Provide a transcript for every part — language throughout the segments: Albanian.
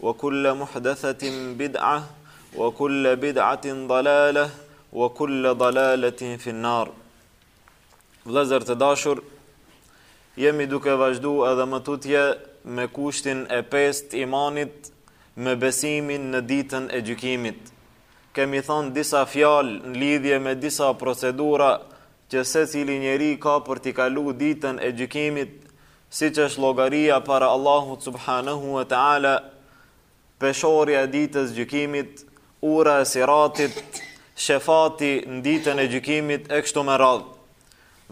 Wa kulla muhdathatin bid'a wa kulla bid'atin dalala wa kulla dalalatin fi an-nar. Vëllezër të dashur, jemi duke vazhdu edhe më tutje me kushtin e pestë të imanit me besimin në ditën e gjykimit. Kemi thonë disa fjalë në lidhje me disa procedura që secili njeri ka për t'i kalu ditën e gjykimit Siç është llogaria para Allahut subhanehu ve teala, peshorja e ditës së gjykimit, ura e Siratit, shefati në ditën e gjykimit e kështu me radhë.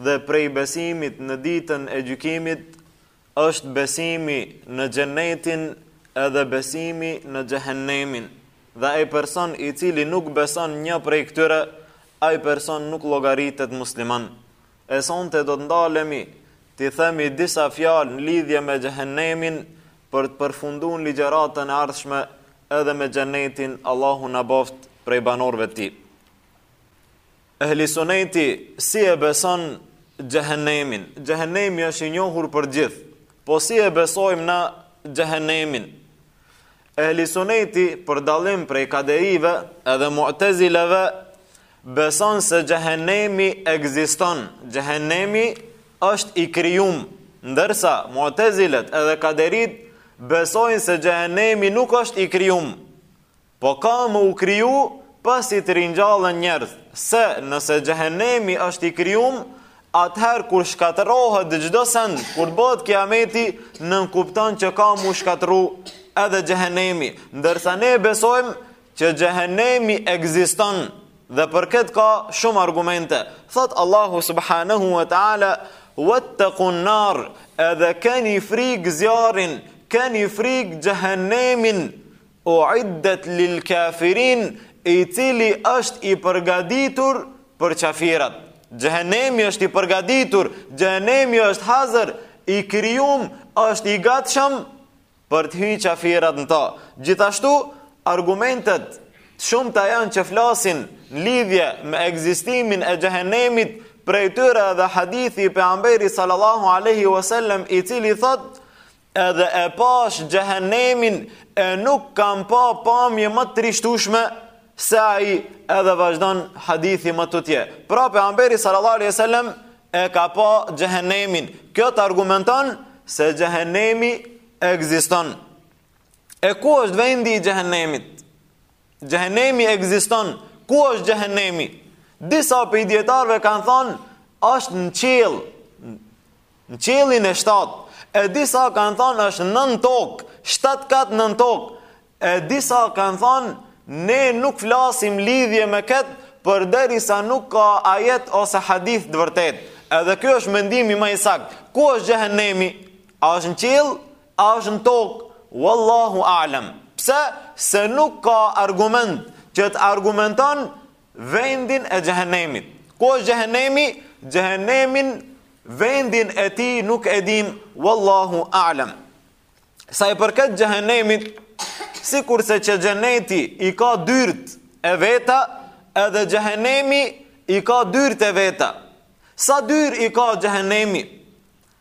Dhe prej besimit në ditën e gjykimit është besimi në xhennetin edhe besimi në xhehennemin. Dhe ai person i cili nuk beson një prej këtyre, ai person nuk llogaritet musliman. E sonte do të ndalemi t'i themi disa fjalë në lidhje me xhehenemin për të përfunduar ligjëratën e ardhshme edhe me xhenetin Allahu na boft prej banorëve të tij. Ehli suneti si e beson xhehenemin? Xhehenemi është i njohur për të gjithë. Po si e besojmë na xhehenemin? Ehli Suneti për dallim prej Kaderive edhe Mu'tezileve beson se Xhehenemi ekziston, Xhehenemi është i krijum, ndërsa Mu'tezilet edhe Kaderit besojnë se Xhehenemi nuk është i krijum, po ka me u kriju pasi të ringjallen njerëzit, se nëse Xhehenemi është i krijum, Atëherë kur shkatërrohet çdo send, kur bëhet kiameti, nënkupton që ka m'u shkatërru edhe xhehenemi, ndërsa ne besojmë që xhehenemi ekziston dhe për këtë ka shumë argumente. Thotë Allahu subhanahu wa taala wattaqun nar, edhe keni frikë zjarrin, keni frikë xhehenemin, U'iddet lil'kafirin, i cili është i përgatitur për qafirat. Xhehenemi është i përgatitur, xhehenemi është hazër, i krijum, është i gatshëm për të hy qafirat në ta. Gjithashtu, argumente të shumta janë që flasin në lidhje me ekzistimin e xhehenemit, prej tyre edhe hadithi i pejgamberit sallallahu alaihi wasallam i cili thotë Edhe e pashë xhehenemin e nuk kam pa pamje më të trishtueshme se ai edhe vazhdon hadithi më tutje. Pra pejgamberi sallallahu alejhi ve sellem e ka pa xhehenemin. Kjo të argumenton se xhehenemi ekziston. E ku është vendi i xhehenemit? Xhehenemi ekziston. Ku është xhehenemi? Disa prej dijetarëve kanë thënë është në qiell. Në qiellin e shtatë, e disa kanë thënë është nën tokë, shtatë katë nën tokë, e disa kanë thënë ne nuk flasim lidhje me këtë përderisa nuk ka ajet ose hadith të vërtet. Edhe kjo është mendimi ma i sakt. Ku është xhehennemi? A është në qiell? A është në tokë? Wallahu alem. Pse? Se nuk ka argument që të argumenton vendin e xhehenemit. Ku është xhehenemi? Xhehenemin vendin e tij nuk e dim, wallahu a'lam. Sa i përket xhehenemit, sikurse që xheneti i ka dyert e veta, edhe xhehenemi i ka dyert e veta. Sa dyer i ka xhehenemi?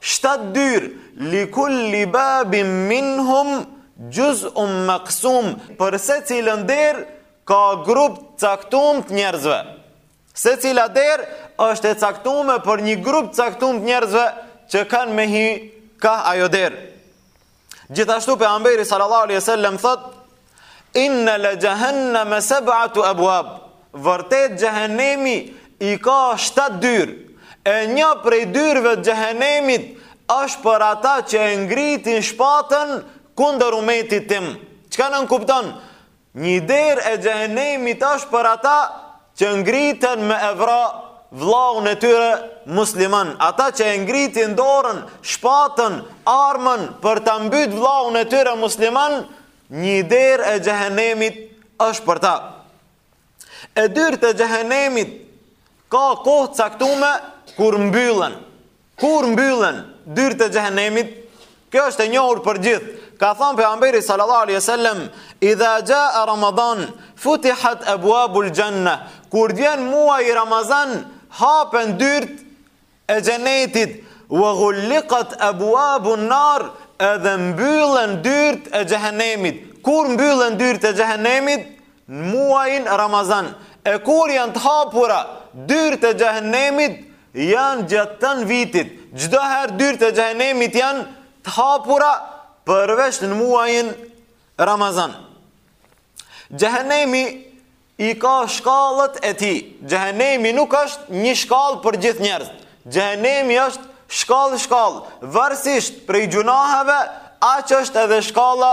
Shtatë dyrë, li kulli babin minhum xhuzun maksum, për secilën derë ka grup të caktum të njerëzve. Secila derë është e caktume për një grup të caktum të njerëzve që kanë me hi ka ajo derë. Gjithashtu pejgamberi sallallahu alaihi wasallam thot inna li jahannama sab'atu abwab. Vërtet xhehenemi i ka 7 dyrë. E një prej dyrëve të xhehenemit është për ata që e ngritin shpatën kundër umetit tim. Çka nënkupton? Një derë e xhehenemit është për ata që ngriten me e vra vllaun e tyre musliman, ata që e ngritin dorën, shpatën, armën për ta mbyt vllaun e tyre musliman, një derë e xhehenemit është për ta. E dyrët e xhehenemit ka kohë caktume kur mbyllen. Kur mbyllen dyert e xhehenemit, kjo është e njohur për të gjithë. Ka thënë pejgamberi sallallahu alaihi wasallam, "Idha jaa Ramadan, futihat abwabul janna." Kur vjen muaji i Ramazan, hapen dyert e xhenetit, "Wa ghulliqat abwabun nar." Edhe mbyllen dyert e xhehenemit. Kur mbyllen dyert e xhehenemit, në muajin Ramazan, e kur janë të hapura dyert e Xhehenemit janë gjatë tanë vitit, çdo herë dyert e Xhehenemit janë të hapura përveç në muajin Ramazan. Xhehenemi i ka shkallët e tij. Xhehenemi nuk është një shkallë për gjithë njerëzit. Xhehenemi është shkallë shkallë, varësisht prej gjunaheve, aq është edhe shkalla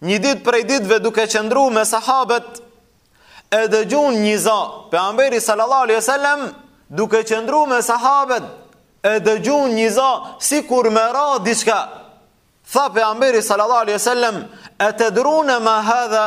Një ditë prej ditëve duke qëndru me sahabët, e dëgjun një za, pejgamberi sallallahu alejhi ve sellem, duke qëndru me sahabët, e dëgjun një za, sikur me ra diçka, tha pejgamberi sallallahu alejhi ve sellem, e tedrune ma hadha,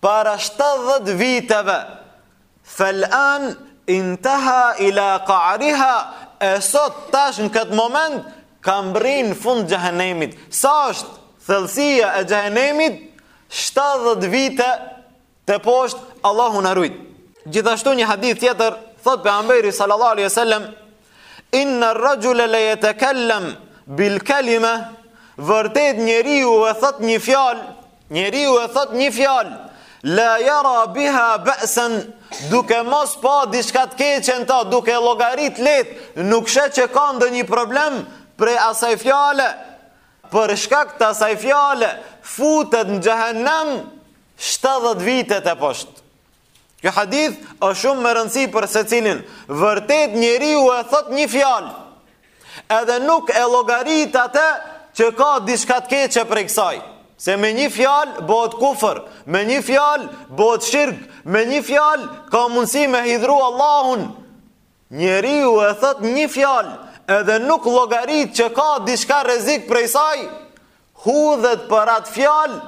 Para shtatëdhjetë viteve, Fel'an intaha ila qa'riha, e sot tash në këtë moment ka mbrri në fund xhehenemit. Sa është thellësia e xhehenemit? 70 vite teposhtë Allahu na ruajt. Gjithashtu një hadith tjetër thot pejgamberi sallallahu alaihi wasallam Inna rajule le jetekel-lem bil kelime, vërtet njeriu e thot një fjal, njeriu e thot një fjal, la jara biha bësen, duke mos pa diçka të keqe n'ta, duke llogarit t'lehtë, nuk sheh që ka ndonjë problem prej asaj fjale, për shkak të asaj fjale, futet në xhehenem 70 vite teposhtë. Ky hadith është shumë me rëndësi për secilin. Vërtet njeriu e thot një fjalë. Edhe nuk e llogarit atë që ka diçka të keqe prej saj. Se me një fjalë bëhet kufër, me një fjalë bëhet shirk, me një fjalë ka mundësi me hidhru Allahun. Njeriu e thot një fjalë edhe nuk llogarit që ka diçka rrezik prej saj, hudhet për atë fjalë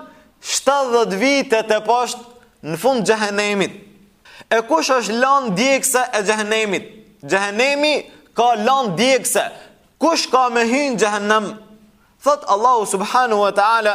70 vite teposhtë në fund xhehenemit. E kush është landë djegëse e xhehenemit? Xhehenemi ka landë djegëse. Kush ka me hy n'xhehenem? Thot Allahu subhanahu wa ta'ala,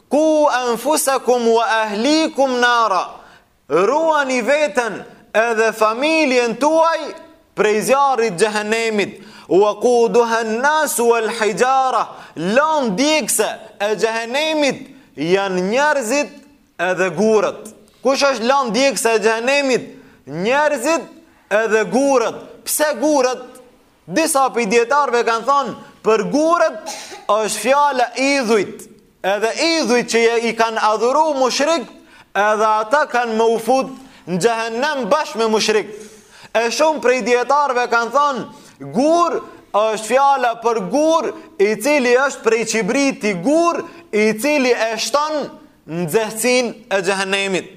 Ku anfusakum wa ahlikum nara. Ruani veten edhe familjen tuaj prej zjarrit xhehenemit. Wa quduha an-nas wal hijara. Landë djegëse e xhehenemit janë njerëzit edhe gurët. Kush është landë djegëse e xhehenemit? Njerëzit edhe gurët. Pse gurët? Disa prej dijetarëve kanë thonë, për gurët është fjala idhujt, edhe idhujt që i kanë adhuru mushrikët, edhe ata kanë me u fut në xhehenem bashkë me mushrikët. E shumë prej dijetarëve kanë thonë, gur është fjala për gur, i cili është prej qibriti, gur, i cili e shton nxehtësinë e xhehenemit.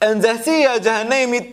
Nxehtësia e xhehenemit,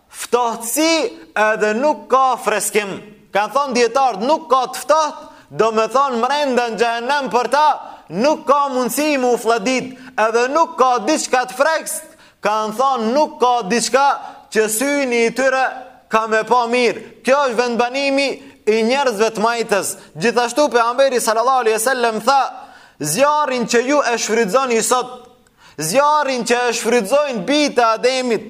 Ftohtësi edhe nuk ka freskim. Kanë thonë dijetarët nuk ka të ftohtë, domethonë mrenda në xhehenem për ta, nuk ka mundësi me u flladit, edhe nuk ka diçka të freskët, kanë thonë nuk ka diçka që syni i tyre ka me pa mirë. Kjo është vendbanimi i njerëzve të majtës. Gjithashtu pejgamberi sallallahu alaihi wasallam tha, zjarrin që ju e shfrytëzoni sot, Zjarrin që e shfrytëzojnë bijtë e Ademit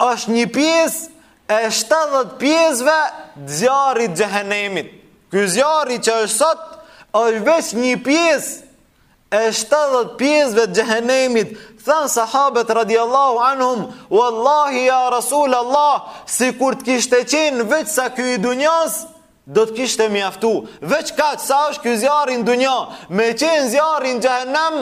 është një pjesë e 70 pjesëve të zjarrit xhehenemit. Ky zjarri që është sot është veç një pjesë e 70 pjesëve të xhehenemit. Thanë sahabët radiallahu anhum, Wallahi ja Rasul Allah, sikur të kishte qenë veç sa ky i dunjasë, do të kishte mjaftu. Veç kaq sa është ky zjarri n'dunja, me qenë zjarri n'xhehenem,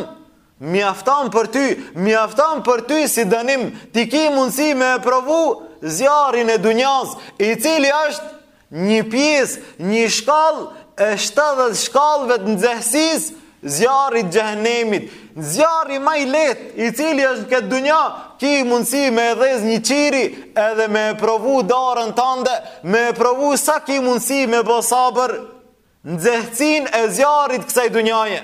Mjafton për ty, mjafton për ty si dënim, ti ki mundësi me e provu zjarrin e dunjasë, i cili është një pjesë, një shkallë e 70 shkallëve të nxehtësisë zjarrit xhehenemit, zjarri ma i lehtë, i cili është në këtë dunja, ki mundësi me e dhez një qiri, edhe me e provu dorën tande, me e provu sa ki mundësi me bo sabër, nxehtësinë e zjarrit kësaj dunjaje.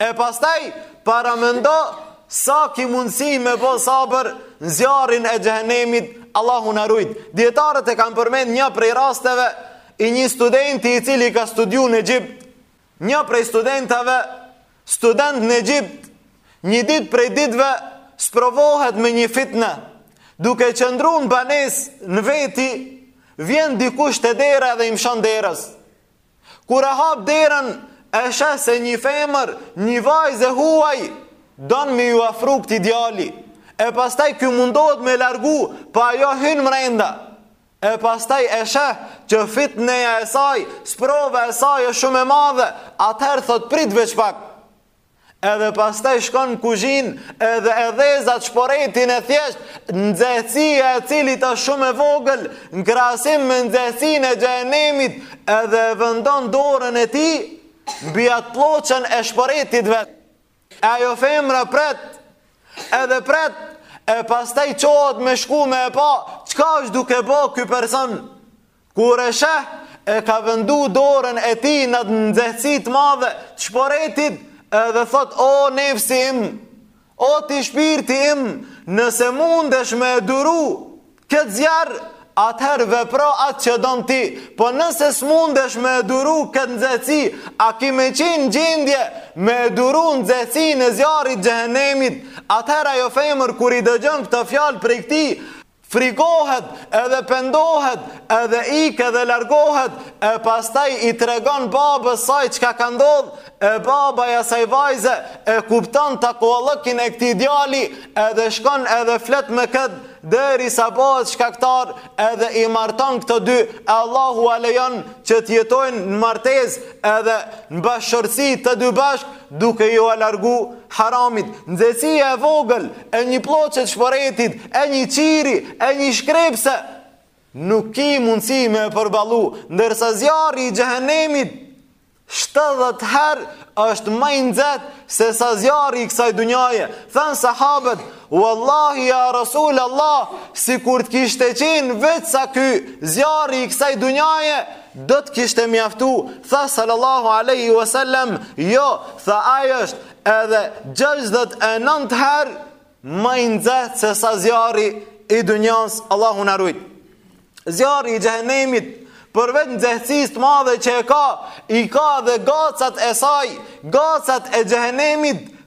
E pastaj paramendo sa ki mundësi me bo sabër në zjarrin e xhehenemit, Allahu na rujt. Dietarët e kanë përmend një prej rasteve i një studenti i cili ka studiu në Egjipt, një prej studentave, student në Egjipt, një ditë prej ditëve sprovohet me një fitne, duke qëndru në banesë në veti, vjen dikush te dera dhe i mshon derës. Kur e hap derën, e sheh se një femër, një vajzë e huaj, don me ju afru këtij djali. E pastaj ky mundohet me largu, po ajo hyn mrenda. E pastaj e sheh që fitneja e saj, sprova e saj është shumë e madhe, atëherë thotë prit veç pak. Edhe pastaj shkon në kuzhinë edhe e dhez at shporetin e thjeshtë, nxehësia e të cilit është shumë e vogël, në krahasim me nxehësinë e xhehenemit edhe e vendon dorën e tij, mbi atë plloçën e shporetit vet. E ajo femra pret, edhe pret, e pastaj çohet me shku me e pa, çka është duke bo ky person? Kur e sheh, e ka vendu dorën e tij në at nxehësi të madhe të shporetit, edhe thotë, o nefsi im, o ti shpirti im, nëse mundesh me duru këtë zjarr, atëherë vepro atë që don ti, po nëse s'mundesh me duru këtë nxehësi, a ki me qenë n'gjendje me duru nxehësinë e zjarrit xhehenemit, atëherë ajo femër kur i dëgjon këto fjalë prej këtij, Frikohet edhe pendohet edhe ikë edhe largohet e pastaj i tregon babës saj çka ka ndodh e baba i asaj vajze e kupton takvallëkin e këtij djali edhe shkon edhe flet me këtë derisa bëhet shkaktar edhe i marton këto dy e Allahu e lejon që të jetojnë në martesë edhe në bashkëshortësi të dy bashkë duke iua largu haramit, nxehtësia e vogël e një plloçe shporetit, e një çiri, e një shkrepse, nuk ki mundësi me e përballu, ndërsa zjarri i xhehenemit shtatëdhjetë herë është ma i nxehtë se sa zjarri i kësaj dunjaje. Thanë sahabët, "Wallahi ya Rasul Allah, sikur të kishte qenë veç sa ky zjarri i kësaj dunjaje, Do të kishte mjaftu, tha sallallahu alaihi wasallam, jo, tha ai është edhe 69 herë ma i nxehtë se sa zjarri i dunjas, Allahu na rujt. Zjarri i xhehenemit përveç nxehtësisë të madhe që e ka, i ka edhe gacat e saj, gacat e xhehenemit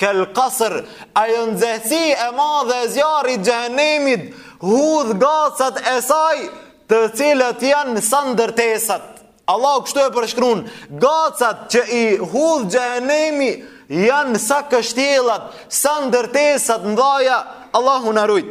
Kel qasr, ajo nxehtësi e madhe e zjarrit xhehenemit hudh gacat e saj të cilat janë sa ndërtesat. Allahu kështu e përshkrun, gacat që i hudh xhehenemi janë sa kështjellat, sa ndërtesat e mëdhaja Allahu na rujt.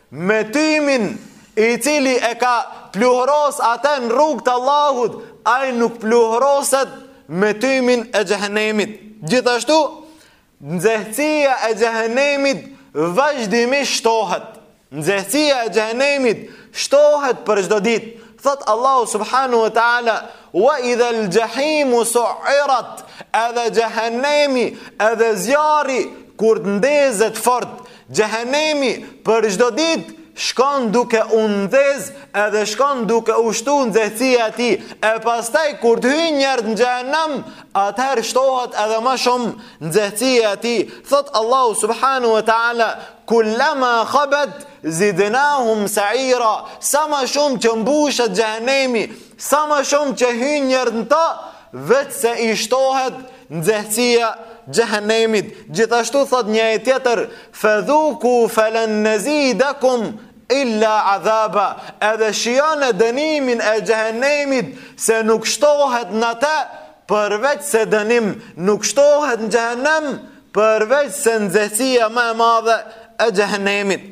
Me tymin i cili e ka pluhros atë në rrugë të Allahut, ai nuk pluhroset me tymin e xhehenemit. Gjithashtu, nxehtësia e xhehenemit vazhdimisht shtohet. Nxehtësia e xhehenemit shtohet për çdo ditë. Thotë Allahu subhanahu wa taala, "Wa idha al-jahimu su'irat", edhe xhehenemi, edhe zjarri kur t'ndezet fort, Xhehenemi për çdo ditë shkon duke u ndez edhe shkon duke u shtu nxehësia e tij. E pastaj kur të hyjnë njerëz në xhehenem, atëherë shtohet edhe ma shumë nxehësia e tij. Thotë Allahu subhanahu wa taala, "Kullama khabat zidnahum sa'ira." Sa ma shumë që mbushet xhehenemi, sa ma shumë që hyjnë njerëz në ta, veçse i shtohet Nxehtësia e xhehenemit gjithashtu thotë një ajet tjetër fadhuku falan nazidakum illa adhaba edhe shijone dënimin e xhehenemit se nuk shtohet në atë përveç se dënim nuk shtohet në xhehenem përveç se nxehtësia më e madhe e xhehenemit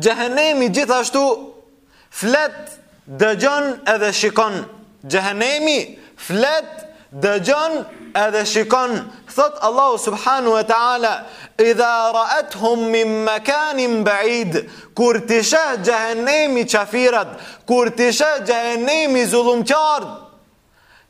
Xhehenemi gjithashtu flet, dëgjon edhe shikon. Xhehenemi flet, dëgjon edhe shikon. Thotë Allahu subhanahu wa taala, "Idha ra'athum min makanin ba'id", kur t'i sheh xhehenemi qafirat, kur t'i sheh xhehenemi zullumqarët,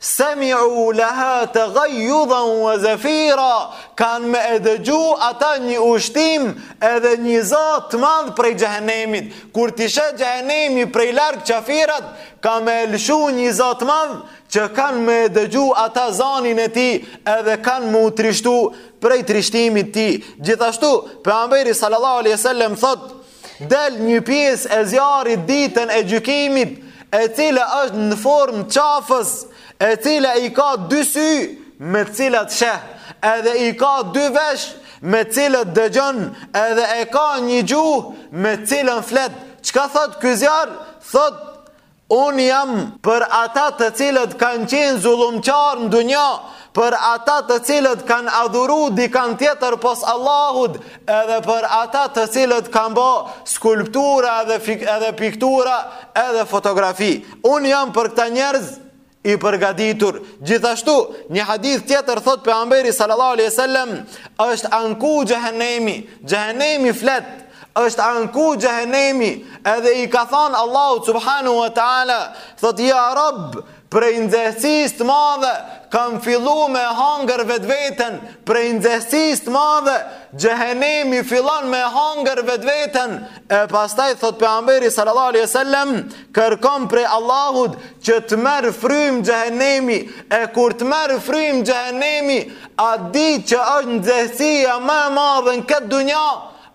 Sami'u laha taghayyudhan wa zafira, kanë me e dëgju ata një ushtim edhe një za të madh prej xhehenemit. Kur t'i sheh xhehenemi prej larg qafirat, ka me lëshu një za të madh që kanë me e dëgju ata zanin e tij edhe kanë me u trishtu prej trishtimit të tij. Gjithashtu, pejgamberi sallallahu alaihi wasallam thotë Del një pjesë e zjarrit ditën e gjykimit, e cila është në formë qafës, e cila i ka dy sy me të cilat sheh, edhe i ka dy vesh me të cilët dëgjon, edhe e ka një gjuhë me të cilën flet. Çka thot ky zjarr? Thot Unë jam për ata të cilët kanë qenë zullumqarë në dunja, për ata të cilët kanë adhuru dikan tjetër pos Allahut, edhe për ata të cilët kanë bo skulptura edhe, edhe piktura edhe fotografi. Unë jam për këta njerëz i përgatitur. Gjithashtu, një hadith tjetër thot pejgamberi sallallahu alejhi ve sellem, është anku xhehenemi, xhehenemi flet, është anku xhehenemi, edhe i ka thanë Allahu subhanahu wa taala, thot ja Rabb, prej nxehtësisë të madhe kam fillu me hangër vetveten, prej nxehtësisë të madhe xhehenemi fillon me hangër vetveten, e pastaj thot pejgamberi sallallahu alejhi ve sellem, Kërkon prej Allahut që të merr frymë xhehenemi, e kur të merr frymë xhehenemi, a ditë që është nxehtësia më e madhe në këtë dunja?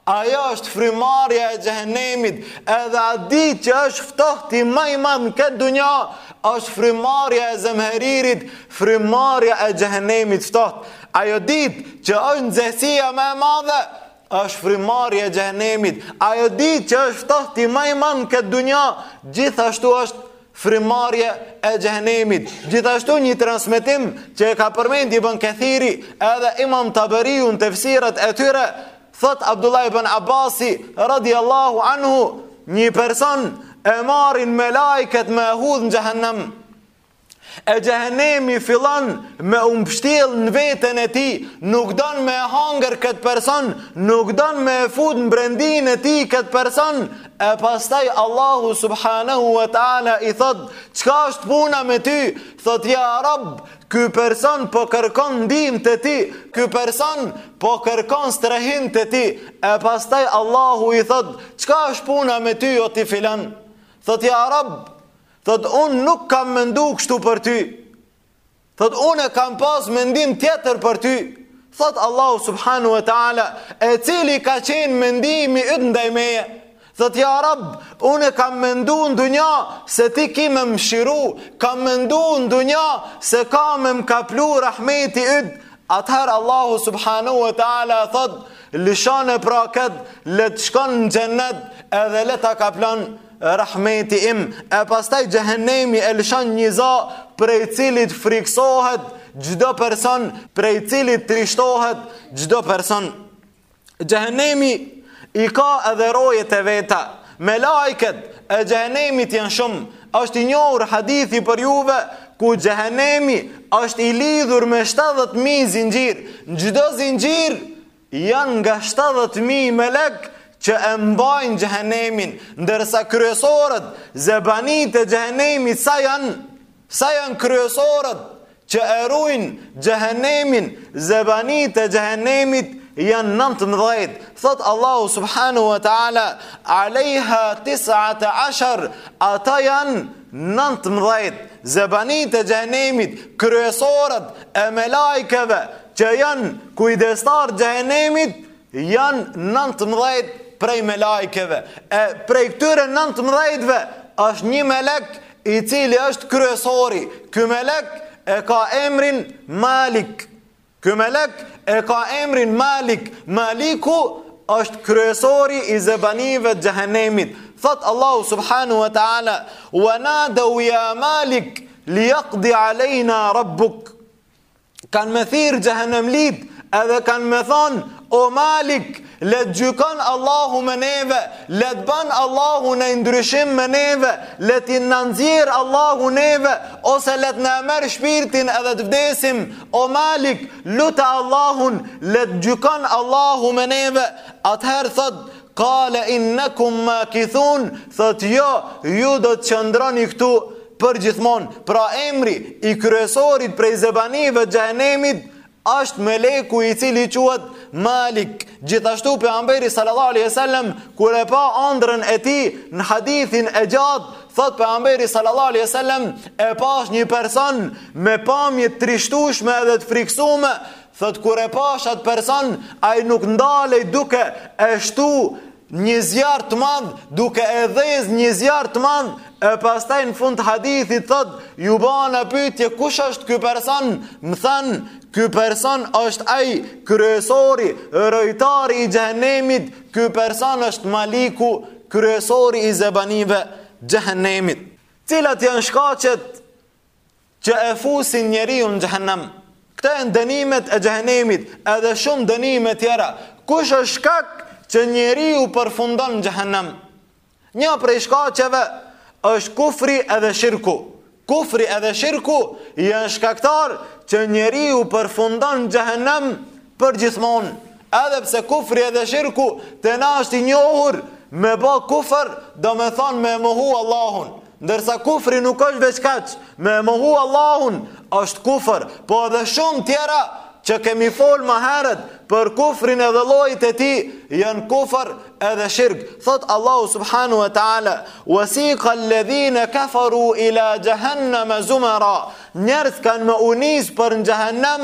Ajo është frymarrja e xhehenemit, edhe a ditë që është ftohti më i madh në këtë dunja? Është frymarrja e zemheririt, frymarrja e xhehenemit ftohtë. Ajo ditë që është nxehtësia më e madhe, Është frymarrje e xhehenemit. Ajo ditë që është ftohti ma i madh në këtë dunja, gjithashtu është frymarrje e xhehenemit. Gjithashtu një transmetim që e ka përmend Ibn Kathiri edhe Imam Taberiu në tefsirat e tyre, thot Abdullah ibn Abbasi radiallahu anhu, një person e marrin melaiket me e hudh në xhehenem. E xhehenemi fillon me u mbështjell në veten e tij, nuk don me e hangër këtë person, nuk don me e fut në brendinë e tij këtë person, e pastaj Allahu subhanahu wa ta'ala i thot, çka është puna me ty, thot ja rab, ky person po kërkon ndihmë te ti, ky person po kërkon strehim te ti, e pastaj Allahu i thot, çka është puna me ty o ti filan, thot ja rab, Thot un nuk kam mendu kështu për ty. Thot un e kam pas mendim tjetër për ty. Thot Allahu subhanahu wa taala, e cili ka qenë mendimi yt ndaj meje. Thot ja Rab, un e kam mendu në dunja se ti ki me m'mëshiru, kam mendu në dunja se ka me më kaplu rahmeti yt. Atëherë Allahu subhanahu wa taala thot, lëshone pra kët, le të shkon në xhennet edhe le ta kaplon Rahmeti im, e pastaj xhehenemi e lëshon një za prej të cilit friksohet çdo person, prej të cilit trishtohet çdo person. Xhehenemi i ka edhe rojet e veta. Melajket e xhehenemit janë shumë. Është i njohur hadithi për juve ku xhehenemi është i lidhur me 70.000 zinxhir. Në çdo zinxhir Janë nga shtatëdhjetë mijë melek që e mbajnë xhehenemin, ndërsa kryesorët, zebanitë e xhehenemit sa janë? Sa janë kryesorët që e ruajnë xhehenemin, zebanitë e xhehenemit janë nëntëmbëdhjetë. Thot Allahu subhanahu wa taala, "Alejha tis'ate ashr", ata janë Nëntëmbëdhjetë, Zebanitë e Xhehenemit, kryesorët e melajkeve që janë kujdestarë t'Xhehenemit, janë nëntëmbëdhjetë prej melajkeve. E prej këtyre nëntëmbëdhjetëve është një melek i cili është kryesori. Ky melek e ka emrin Malik. Ky melek e ka emrin Malik, Maliku është kryesori i zebanive të xhehenemit. Thot Allahu subhanahu wa taala: "Wa nadu ya Malik liyaqdi alejna rabbuk." Kan me thirr xhehenemlit, edhe kan me thon: "O Malik, Le të gjykon Allahu me neve, le të ban Allahu një ndryshim me neve, le të na nxjerr Allahu neve, ose le të na e merr shpirtin edhe të vdesim, o malik, lute Allahun, le të gjykon Allahu me neve, atëherë thotë, kale innekum makithun, thotë jo, ju do të qëndroni këtu përgjithmonë, pra emri i kryesorit prej zebanive xhehenemit, është meleku i cili quhet Malik. Gjithashtu pejgamberi sallallahu alaihi wasallam kur e pa andrrën e tij në hadithin e gjatë, thot pejgamberi sallallahu alaihi wasallam e pash një person me pamje të trishtushme edhe të friksume, thot kur e pash atë person ai nuk ndalej duke e shtu një zjarr të madh duke e dhez një zjarr të madh e pastaj në fund të hadithit thot ju ba ajo pyetje kush është ky person më thanë ky person është ai kryesori rojtari i xhehenemit ky person është maliku kryesori i zebanive të xhehenemit cilat janë shkaqet Që e fusin njeriun në xhehenem. Këto janë dënimet e xhehenemit, edhe shumë dënime tjera. Kush është shkak që njeriu përfundon në xhehenem? Nja prej shkaqeve është kufri edhe shirku. Kufri edhe shirku janë shkaktar që njeriu përfundon në xhehenem përgjithmonë. Edhe pse kufri edhe shirku te na është i njohur me ba kufër, domethonë me mohu Allahun. Ndërsa kufri nuk është veç kaq, me e mohu Allahun është kufër, po edhe shumë tjera që kemi fol më herët për kufrin edhe llojet e tij janë kufër edhe shirk. Thot Allahu subhanahu wa taala: "Wasiqa alladhina kafaru ila jahannama zumara." Njerëz kanë me u nis për në xhehenem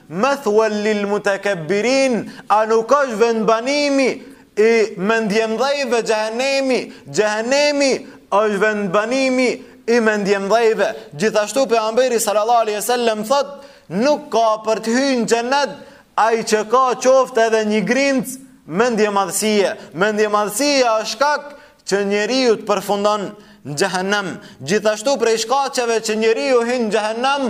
Mathwan lil mutakabbirin, A nuk është vendbanimi i mendjemdhejve xhehenemi, xhehenemi është vendbanimi i mendjemdhejve. Gjithashtu Pejgamberi sallallahu alejhi ve sellem thotë, nuk ka për të hy në xhenet ai që ka qoftë edhe një grimc mendjemadhësie. Mendjemadhësia është shkak që njeriu të përfundon në xhehenem. Gjithashtu prej shkaqeve që njeriu hyn në xhehenem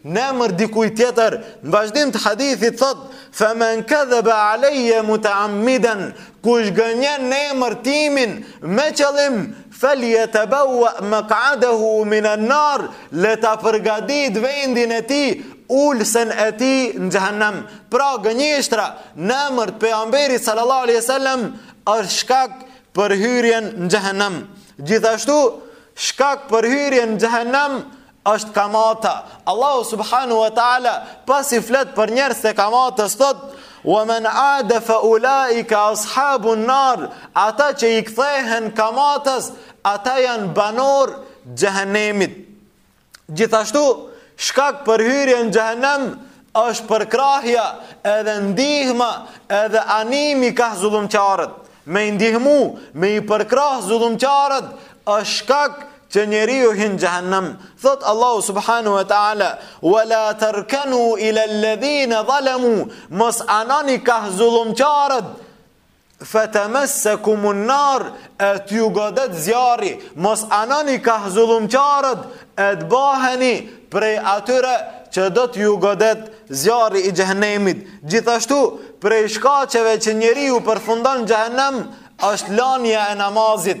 Në emër dikuj tjetër, në vazhdim të hadithit thot, "Fa man kadhaba alayya muta'ammidan", kush gënjen në emër timin me qëllim, "Falyatabawa maq'adahu min an-nar", le ta përgatit vendin e tij, ulsen e tij në xhehenem. Pra gënjeshtra në emër të pejgamberit sallallahu alaihi wasallam është shkak për hyrjen në xhehenem. Gjithashtu, shkak për hyrjen në xhehenem është kamata. Allahu subhanahu wa taala pasi flet për njerëz të kamatës thot: "Wa man aada fa ulaika ashabun nar", ata që i kthehen kamatës, ata janë banor xhehenemit. Gjithashtu, shkak për hyrjen në xhehenem Është përkrahja edhe ndihma edhe animi kah zullumqarët. Me i ndihmu, me i përkrah zullumqarët është shkak që njeriu hyn xhehenem. Thot Allahu subhanahu wa taala: "Wa la tarkanu ila alladhina zalamu", mos anani kah zullumqarët. Fetemessekum an-nar e t'ju godet zjarri mos anoni kah zullumqarët e t'baheni prej atyre që do të ju godet zjarri i xhehenemit gjithashtu prej shkaqeve që njeriu përfundon xhehenem është lania e namazit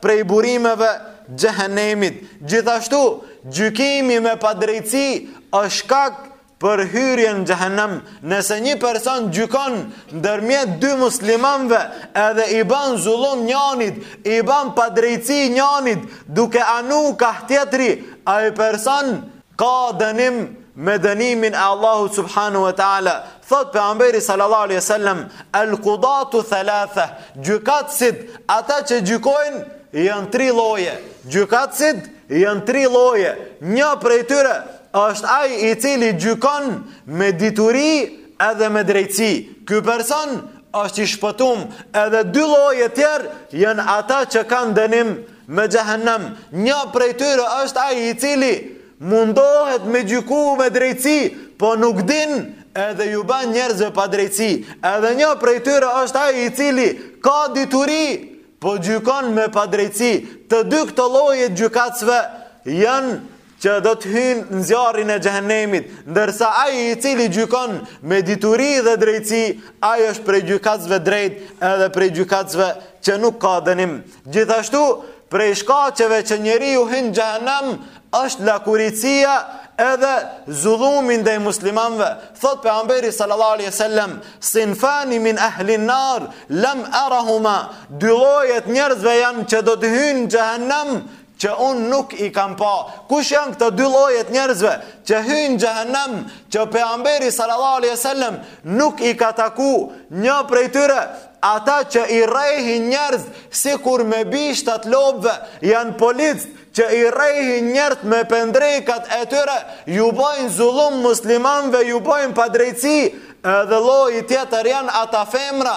prej burimeve xhehenemit. Gjithashtu, gjykimi me padrejtësi është shkak për hyrjen në xhehenem. Nëse një person gjykon ndërmjet dy muslimanëve edhe i ban zullum njanit, i ban padrejtësi njanit duke anu kah tjetri, ai person Ka dënim me dënimin e Allahut subhanahu wa taala. Thot pejgamberi sallallahu alaihi wasallam, "El qudatu thalatha", gjykatësit, ata që gjykojnë janë tri lloje. Gjykatësit janë tri lloje. Një prej tyre është ai i cili gjykon me dituri edhe me drejtësi. Ky person është i shpëtuar. Edhe dy lloje të tjerë janë ata që kanë dënim Me Xhehenem, një prej tyre është ai i cili mundohet me gjyku me drejtësi, po nuk din edhe ju bën njerëzve padrejtësi. Edhe një prej tyre është ai i cili ka dituri, po gjykon me padrejtësi. Të dy këto lloje gjykatësve janë që do të hyjnë në zjarrin e xhehenemit, ndërsa ai i cili gjykon me dituri dhe drejtësi, ai është prej gjykatësve t'drejtë edhe prej gjykatësve që nuk ka dënim. Gjithashtu, prej shkaqeve që njeriu hyn në xhehenem është lakuriqësia edhe zullumi ndaj muslimanëve. Thot pejgamberi sallallahu alaihi wasallam, "Sinfani min ahli an-nar lam arahuma." Dy lloje t'njerëzve janë që do të hyjnë në xhehenem që unë nuk i kam pa. Kush janë këto dy lloje t'njerëzve që hyjnë në xhehenem, që pejgamberi sallallahu alejhi ve sellem nuk i ka taku një prej tyre, ata që i rrehin njerëz sikur me bishta t'lopëve, janë policë që i rrehin njerëzt me pendrekat e tyre, ju bojnë zullum muslimanëve, ju bojnë padrejtësi, edhe lloji tjetër janë ata femra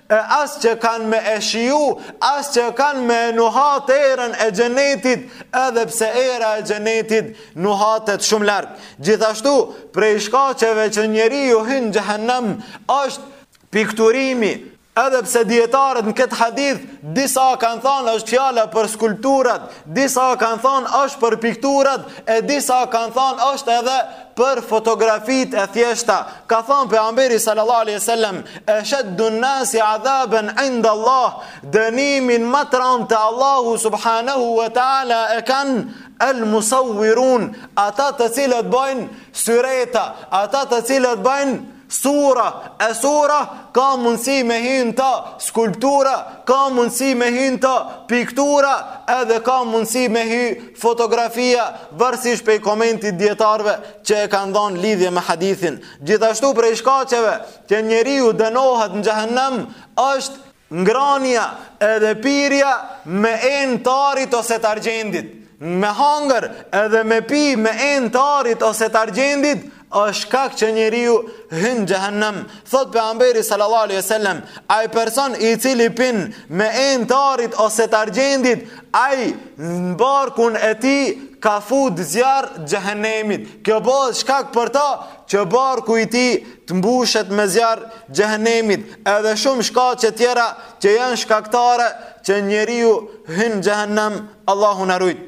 as që kanë me e shiju, as që kanë me nuhat erën e xhenetit, edhe pse era e xhenetit nuhatet shumë larg. Gjithashtu, prej shkaqeve që njeriu hyn xhehenem, është pikturimi, edhe pse dijetarët në këtë hadith, disa kanë thanë është fjala për skulpturat, disa kanë thanë është për pikturat, e disa kanë thanë është edhe për fotografitë e thjeshta. Ka thanë pejgamberi sallallahu alejhi ve sellem, "Ashaddu an-nasi adhaban 'inda Allah", dënimin më të rëndë te Allahu subhanahu wa taala e kanë el musawwirun, ata të cilët bajnë syreta, ata të cilët bajnë Sura, e sura, ka mundësi me hy në to skulptura, ka mundësi me hy në to piktura, edhe ka mundësi me hy fotografia, varësisht prej komentit dijetarëve, që e kanë dhonë lidhje me hadithin. Gjithashtu prej shkaqeve, që njeriu dënohet në xhehenem, është Ngrënia edhe pirja me enë të arit ose të argjendit, me hangër edhe me pi me enë të arit ose të argjendit, është shkak që njeriu hyn në xhehenem. Thotë Pejgamberi sallallahu alejhi ve sellem, ai person i cili pin me enë të arit ose të argjendit, ai në barkun e tij ka fut zjarr xhehenemit. Kjo bëhet shkak për ta Që barku i tij të mbushet me zjarr xhehenemit, edhe shumë shkaqe tjera që janë shkaktare që njeriu hyn në xhehenem, Allahu na rujt.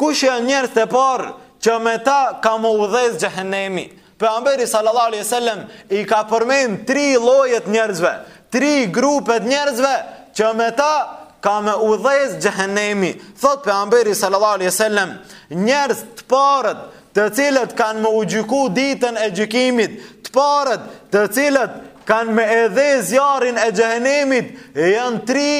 Kush janë njerëzit e parë që me ta ka me u dhez xhehenemi? Pejgamberi sallallahu alaihi wasallam i ka përmend tri lloje t'njerëzve, tri grupe t'njerëzve që me ta ka me u dhez xhehenemi. Thotë pejgamberi sallallahu alaihi wasallam, njerëzt, të parët të cilët kanë me u gjyku ditën e gjykimit, të parët të cilët kanë me e dhez zjarrin e xhehenemit, janë tri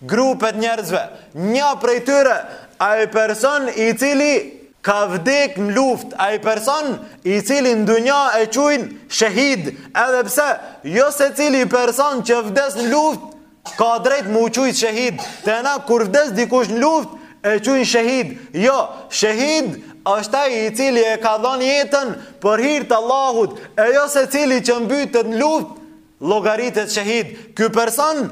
grupe t'njerëzve. Nja prej tyre, ai person i cili ka vdek në luftë, ai person i cili në dunja e qujnë shehid, edhe pse, jo secili person që vdes në luftë, Ka drejt m'u qujt shehid Te na kur vdes dikush në luftë E qujnë shehid Jo, shehid është ai i cili e ka dhon jetën Për hir të Allahut E jo secili që mbytet në luftë Llogaritet shehid Ky person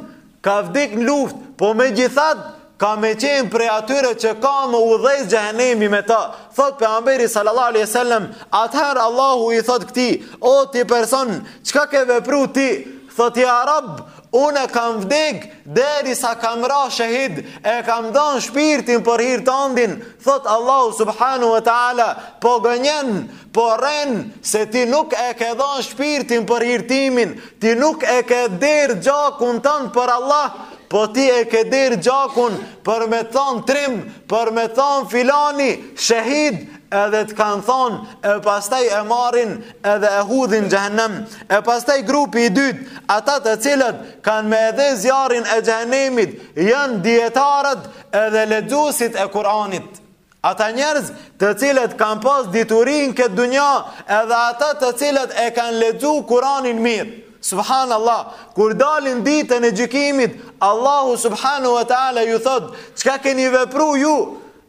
ka vdek në luftë Po megjithatë Ka me qenë prej atyre që ka me u dhez xhehenemi me ta. Thotë Pejgamberi sallallahu alejhi ve sellem, atëherë Allahu i thotë këtij, o ti person, çka ke vepru ti? Thotë ja Rab, unë e kam vdek, derisa kam ra shehid, e kam dhan shpirtin për hir tandin, thotë Allahu subhanehu ve teala, po gënjen, po rren, se ti nuk e ke dhan shpirtin për hir timin, ti nuk e ke derdh gjakun tand për Allah, Po ti e ke derdh gjakun për me të thonë trim, për me të thonë filani shehid, edhe të kanë thonë, e pastaj e marrin edhe e hudhin n'xhehenem, e pastaj grupi i dytë, ata të cilët kanë me e dhez zjarrin e xhehenemit, janë dijetarët edhe lexuesit e Kur'anit. Ata njerëz të cilët kanë pas dituri në këtë dunja edhe ata të cilët e kanë lexu kuranin mirë. Subhanallah, kur dalin ditën e gjykimit, Allahu subhanahu wa taala ju thot, çka keni vepru ju?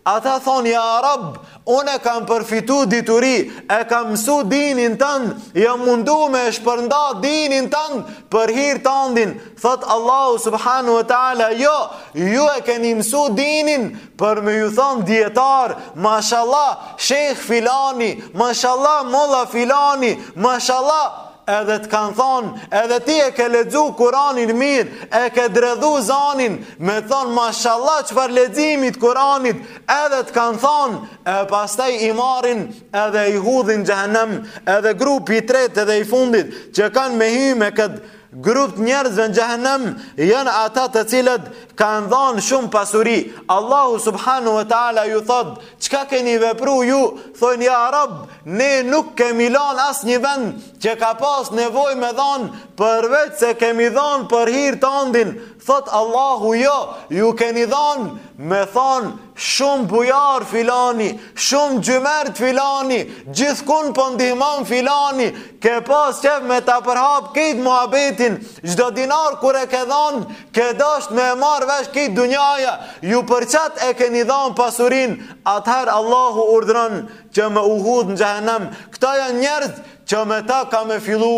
Ata thonë, ja Rabb, unë e kam përfitu dituri, e kam mësu dinin tand, jam mundu me e shpërnda dinin tand për hir tandin. Thot Allahu subhanahu wa taala, jo, ju e keni mësu dinin Për me ju thonë dijetar, mashallah, sheh filani, mashallah, molla filani, mashallah, edhe të kanë thonë, edhe ti e ke lexu kuranin mirë, e ke dredhu zanin, me thonë, mashallah, çfarë leximi t' kuranit, edhe të kanë thonë, e pastaj i marrin, edhe i hudhin në xhehenem, edhe grupi i tretë edhe i fundit, që kanë me hy me këtë, Grup të njerëzve në xhehenem janë ata të cilët kanë dhanë shumë pasuri. Allahu subhanahu wa taala ju thot, "Çka keni vepru ju?" Thonë, "Ja Rabb, ne nuk kemi lanë asnjë vend që ka pas nevojë me dhanë, përveç se kemi dhanë për hir tandin." Thot Allahu, "Jo, ju keni dhanë me thon Shumë bujar filani, shumë xhymert filani, gjithkun po ndihmon filani, ke pas qef me ta përhap kejt muhabetin, çdo dinar kur e ke dhanë, ke dasht me e marrë vesh kejt dunjaja, ju për qatë e keni dhanë pasurin, atëher Allahu urdhron që me u hudhë në xhehenem, këta janë njerëz që me ta ka me fillu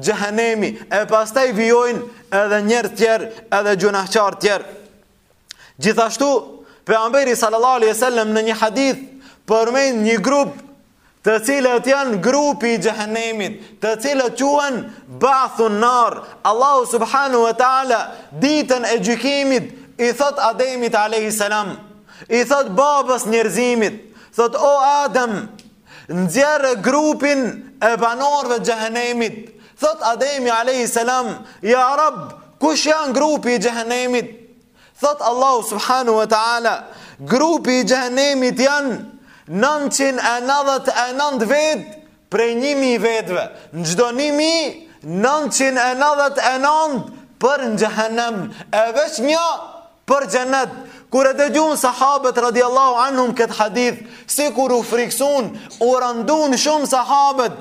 xhehenemi, e pastaj vijojnë edhe njerëz tjerë edhe gjunahqar tjerë. Gjithashtu, pejgamberi sallallahu alaihi wasallam në një hadith përmend një grup të cilët janë grupi i xhehenemit, të cilët quhen bathun nar. Allahu subhanahu wa taala ditën e gjykimit i thot Ademit alayhi salam, i thot babës njerëzimit, thot o Adem, Nxjerre grupin e banorëve të xhehenemit. Thot Ademi alayhi salam, ja Rabb, kush janë grupi i xhehenemit? Thot Allahu subhanahu wa taala, grupi i xhehenemit janë 999 vet prej 1000 vetëve. Në çdo 1000, 999 për në xhehenem, e veç një për xhenet. Kur e dëgjun sahabët radiallahu anhum këtë hadith, sikur u friksun, u randun shumë sahabët,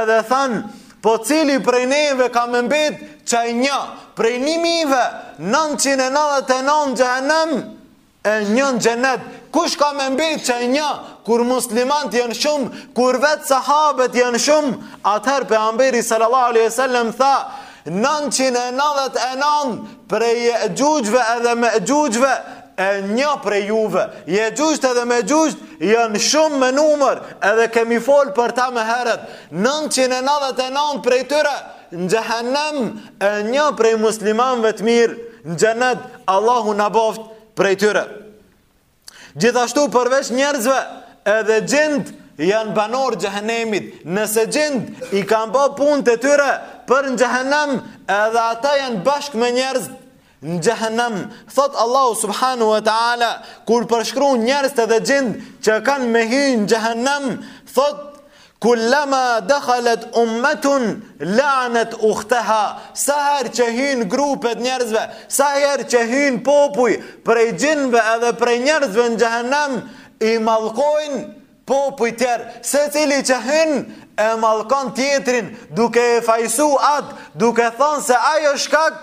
edhe thanë, po cili prej neve ka me mbet qaj një prej 1000-ve, 999 xhehenem e një në xhenet. Kush ka me mbet qaj një kur muslimanët janë shumë, kur vet sahabët janë shumë, atëherë pejgamberi sallallahu alaihi wasallam tha 999 Prej Je'xhuxhve edhe Me'xhuxhve e një prej juve. Je'xhuxhët edhe Me'xhuxhët janë shumë me numër, edhe kemi fol për ta më herët. 999 prej tyre në xhehenem e një prej muslimanve të mirë në xhenet, Allahu na boftë prej tyre. Gjithashtu përveç njerëzve, edhe xhint janë banorë t'xhehenemit, nëse xhint i kanë bo punët e tyre për në xhehenem, edhe ata janë bashkë me njerëzit në xhehenem. Thotë Allahu subhanehu ue teala, kur përshkru njerëzit edhe xhint që kanë me hy në xhehenem, thotë Kullama dakhalat ummatun la'anat ukhtaha. Sa herë që hyn grupe të njerëzve, sa herë që hyn popuj prej xhinve edhe prej njerëzve në xhehenem, i mallkojnë popujt tjerë. Secili që hyn e mallkon tjetrin duke e fajsu atë, duke thonë se ai o shkak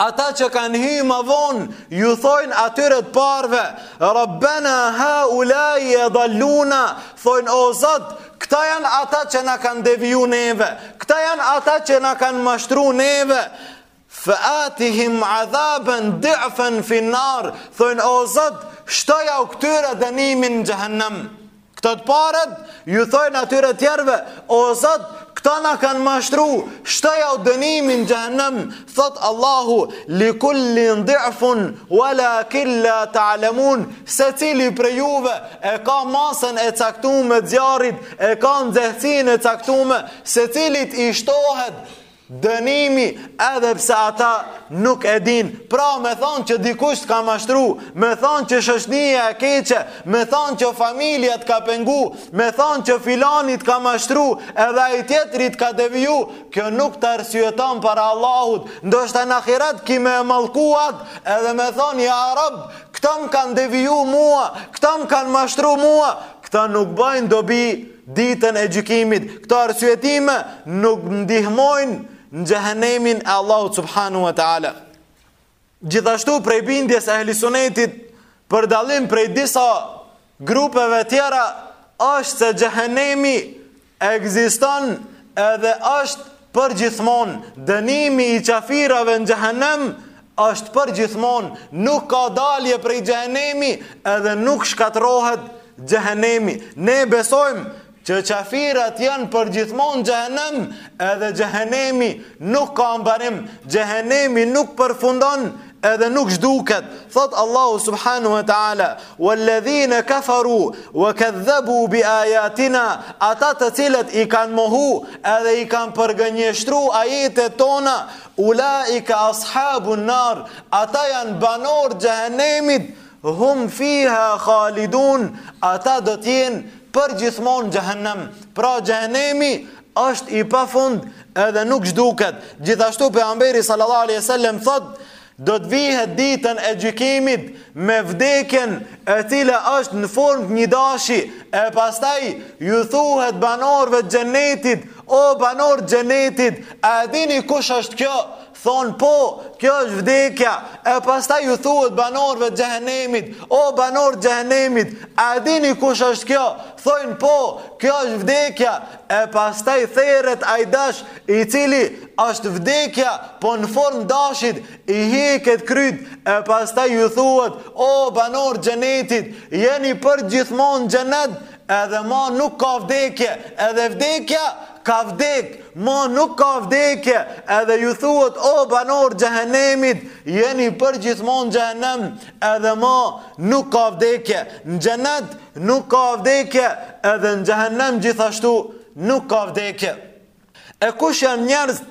Ata që kanë hy ma vonë, ju thojnë atyre të parve, Rabbena haulai edalluna, thojnë o Zot, këta janë ata që na kanë deviju neve, këta janë ata që na kanë mashtru neve, fe atihim adhaben di'fen fin-nar, thojnë o Zot, shtojau këtyre dënimin në xhehenem. Këta të parët, ju thojnë atyre tjerve, o Zot, këta na kanë mashtru, shtojau dënimin n'xhehenem, thotë Allahu, li kullin di'fun, we lakin la ta'lemun, secili prej juve e ka masën e caktume t'zjarrit, e ka nxehtësinë e caktume, secilit i shtohet, Dënimi edhe pse ata nuk e dinë Pra me thonë që dikush të ka mashtru Me thonë që shoqnia e keqe Me thonë që familja të ka pengu Me thonë që filani të ka mashtru Edhe ai tjetri të ka deviju Kjo nuk të arsyeton para Allahut Ndoshta në ahiret ki me i mallku ata Edhe me thonë ja Rab Këta më kanë deviju mua Këta më kanë mashtru mua Këto nuk bajnë dobi Ditën e Gjykimit, këto arsyetime nuk ndihmojnë në xhehenemin e Allahut subhanahu wa taala. Gjithashtu prej bindjes së Ehli Sunetit për dallim prej disa grupeve tjera është se xhehenemi ekziston edhe është përgjithmonë. Dënimi i qafirave në xhehenem Është përgjithmonë, nuk ka dalje prej xhehenemi edhe nuk shkatërrohet xhehenemi. Ne besojmë që qafirat janë përgjithmonë në xhehenem edhe xhehenemi nuk ka mbarim, xhehenemi nuk përfundon edhe nuk zhduket. Thotë Allahu subhanehu ue teala, Walladhina kafaru wa kadhabu bi ayatina, ata të cilët i kanë mohu edhe i kanë përgënjeshtru ajetet tona, Ulaika ashabun nar, ata janë banorë të xhehenemit, hum fiha khalidun, ata do të jenë përgjithmonë xhehenem. Pra xhehenemi është i pafund edhe nuk zhduket. Gjithashtu pejgamberi sallallahu alejhi ve sellem thotë do të vihet ditën e gjykimit me vdekjen e cila është në formë të një dashi e pastaj ju thuhet banorëve të xhenetit O banorë xhenetit, a e dini kush është kjo? Thonë po, kjo është vdekja, e pastaj ju thuhet banorëve xhehenemit, o banorë xhehenemit, a e dini kush është kjo? Thonë po, kjo është vdekja, e pastaj theret ai dash, i cili është vdekja, po në formë dashit, i hiqet kryt, e pastaj ju thuhet, o banorë xhenetit, jeni përgjithmonë xhenet, Edhe ma nuk ka vdekje, edhe vdekja ka vdek, ma nuk ka vdekje, edhe ju thuhet o banorë xhehenemit, jeni përgjithmonë xhehenem, edhe ma nuk ka vdekje, në xhenet nuk ka vdekje, edhe në xhehenem gjithashtu nuk ka vdekje. E kush janë njerëzit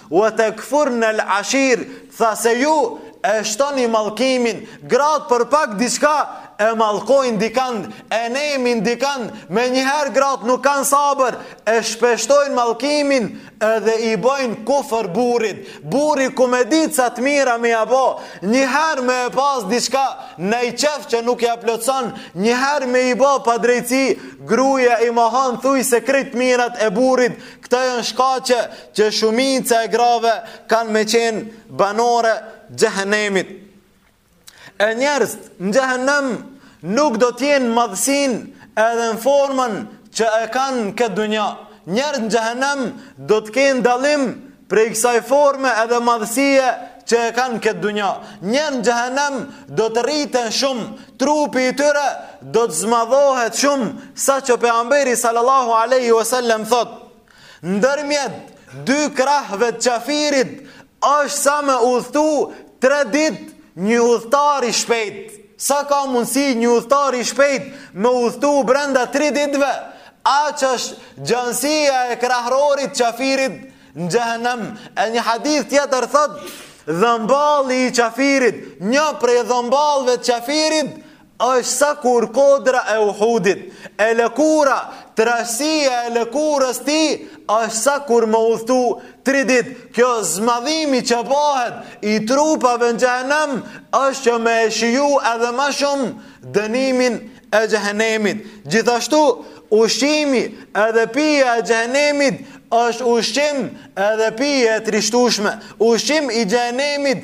Wa takfurna al ashir, tha se ju e shtoni mallkimin, gratë për pak diçka e mallkojnë dikand, e nemin dikand, menjëherë gratë nuk kanë sabër, e shpeshtojnë mallkimin edhe i bëjnë kufër burrit, burri kumeditë sa të mira me ia bo, njëherë me e pas diçka naj qef që nuk ia plotëson, njëherë me i bo padrejtësi, gruaja i mohon thujse krejt të mirat e burrit, këto janë shkaqe që shumica e grave kanë me qenë banore xhehenemit. E njerëzit në xhehenem nuk do të jenë madhësinë edhe në formën që e kanë në këtë dunja. Njerëzit në xhehenem do të kenë dallim prej kësaj forme edhe madhësie që e kanë në këtë dunja. Njerëzit në xhehenem do të rriten shumë, trupi i tyre do të zmadhohet shumë, saqë pejgamberi sallallahu aleyhi wasallam thotë. Ndërmjet dy krahëve të qafirit është sa me udhëtu tre ditë një udhëtar i shpejtë. Sa ka mundësi një udhëtar i shpejtë me udhëtu brenda tri ditëve, aq është gjanësia e krahërorit të qafirit në xhehenem. E në një hadith tjetër thotë, dhëmballi i qafirit, një prej dhëmballëve të qafirit, Është sikur kodra e Uhudit, e lëkura, trashësia e lëkurës tij, është sikur me udhëtu tri dit, ky zmadhimi që bahet i trupave në xhehenem, është që me e shiju edhe ma shumë dënimin e xhehenemit. Gjithashtu, ushqimi edhe pija e xhehenemit është ushqim edhe pije e trishtushme. Ushqimi i xhehenemit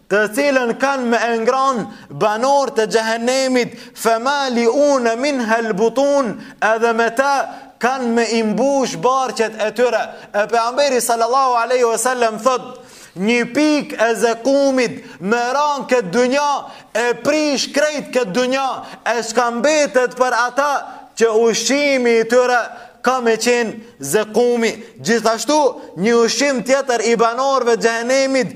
të cilën kanë me e ngrën banorët e xhehenemit, fe maliune minhel butun, edhe me të kanë me i mbush barqet e tyre. E pejgamberi sallallahu aleyhi ve sellem thot, një pikë e zekumit me ra në këtë dunja, e prish krejt këtë dunja, e çka mbetet për ata që ushqimi i tyre ka me qenë zekumi. Gjithashtu, një ushqim tjetër i banorëve të xhehenemit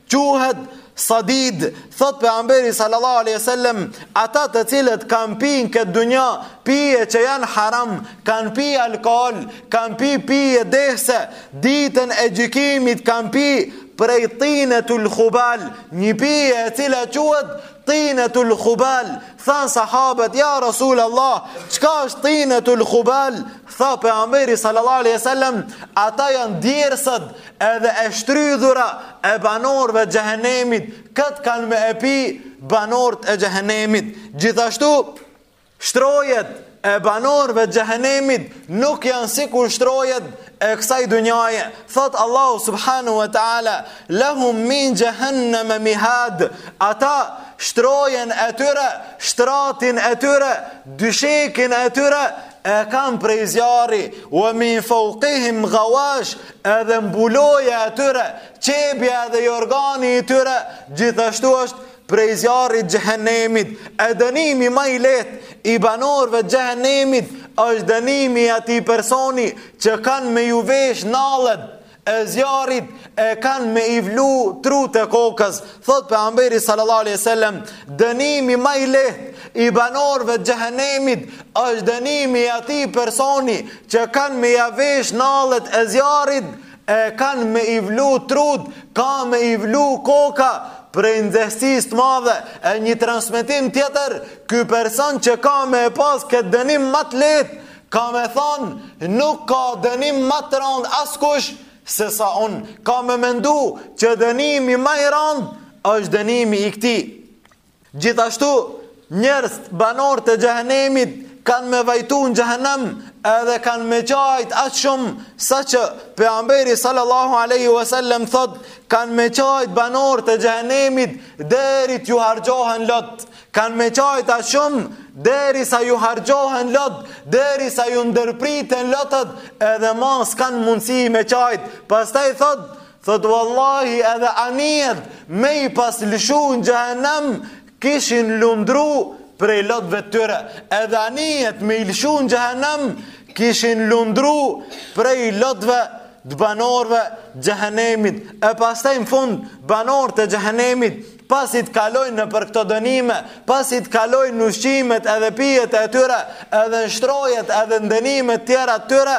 Quhet Sadid, thot pejgamberi sallallahu alejhi ve sellem, ata të cilët kanë pi në këtë dunja, pije që janë haram, kanë pi alkool, kanë pi pije dehse, ditën e gjykimit kanë me pi prej tinetul khubal, një pije e cila quhet tinetul khubal, thanë sahabët, ja Rasul Allah, çka është tinetul khubal, tha pejgamberi sallallahu alejhi ve sellem, ata janë djersët Edhe e shtrydhura e banorëve të xhehenemit, këtë kanë me e pi banorët e xhehenemit. Gjithashtu, shtrojet e banorëve të xhehenemit nuk janë sikur shtrojet e kësaj dunjaje. Thot Allahu subhanahu wa taala, "Lahum min jahannam mihad." Ata shtrojen e tyre, shtratin e tyre, dyshekin e tyre e kanë prej zjarri, "Wa min fawqihim ghawash." Edhe mbuloja e tyre, qebja edhe jorgani i tyre, gjithashtu është prej zjarrit xhehenemit. E dënimi ma i lehtë i banorëve të xhehenemit është dënimi i atij personi që kanë me ju vesh nallet e zjarrit e kanë me i vlu trut e kokës. Thot pejgamberi sallallahu alaihi wasallam, dënimi ma i lehtë i banorëve të xhehenemit është dënimi i atij personi Që kanë me ja veshë nallet e zjarrit, e kanë me i vlu trut, ka me i vlu koka, prej nxehtësisë të madhe, e në një transmetim tjetër, ky person që ka me e pas këtë dënim ma të lehtë, ka me thonë, nuk ka dënim ma të randë askush, sesa unë, ka me mendu që dënimi ma i randë, është dënimi i këtij. Gjithashtu, njerzt banorët e Xhehenemit kanë me vajtu në Xhehenem edhe kanë me qajt aq shumë sa që Pejgamberi sallallahu alaihi wasallam thot kanë me qajt banorët e Xhehenemit deri t'ju harxhohen lot kanë me qajt aq shumë deri sa ju harxhohen lot deri sa ju ndërpriten lotët edhe ma s'kanë mundësi me qajt pastaj thot Thot wallahi edhe anijet me i pas lëshu në xhehenem kishin lundru prej lotëve të tyre. Edhe anijet me i lëshu në xhehenem kishin lundru prej lotëve të banorëve të xhehenemit. E pastaj në fund banorët e xhehenemit Pasi të kalojnë nëpër këto dënime, pasi të kalojnë në ushqimet edhe pijet e tyre, edhe në shtrojat edhe në dënimet tjera të tyre,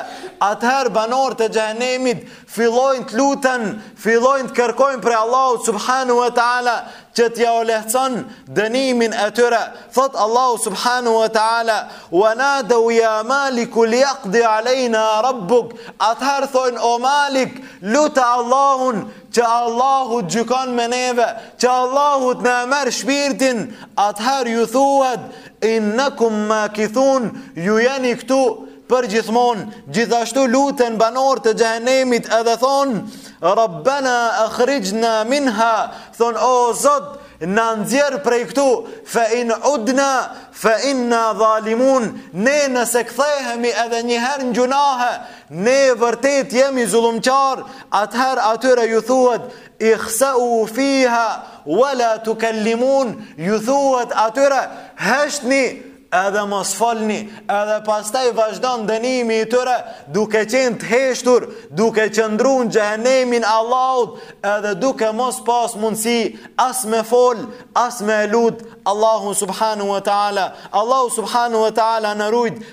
atëherë banorët e Xhehenemit fillojnë të luten, fillojnë të kërkojnë prej Allahut subhanahu wa taala që t'jau lehtëson dënimin e tyre. Thot Allahu subhanahu wa taala: "Wa nadu ya Malik liyaqdi aleyna rabbuk." Atëherë thojnë o Malik, lute Allahun që Allahu të gjykon me neve, që Allahu t'na e merr shpirtin, atëherë ju thuhet, innekum makithun, ju jeni këtu përgjithmonë, gjithashtu luten banorët e xhehenemit edhe thonë, Rabbena ekhrixhna minha, thonë, o Zot, na nxjerr prej këtu, fe in udna, fe inna dhalimun, ne nëse kthehemi edhe njëherë në gjynahe, Ne vërtet jemi zullumqar, atëherë atyre ju thuhet, ikhseu fiha, wala tukellimun, ju thuhet atyre, heshtni, edhe mos folni, edhe pastaj vazhdon dënimi i tyre duke qenë të heshtur, duke qëndru në xhehenemin e Allahut, edhe duke mos pas mundësi as me fol, as me lut Allahun subhanehu wa ta'ala. Allahu subhanehu wa ta'ala na rujt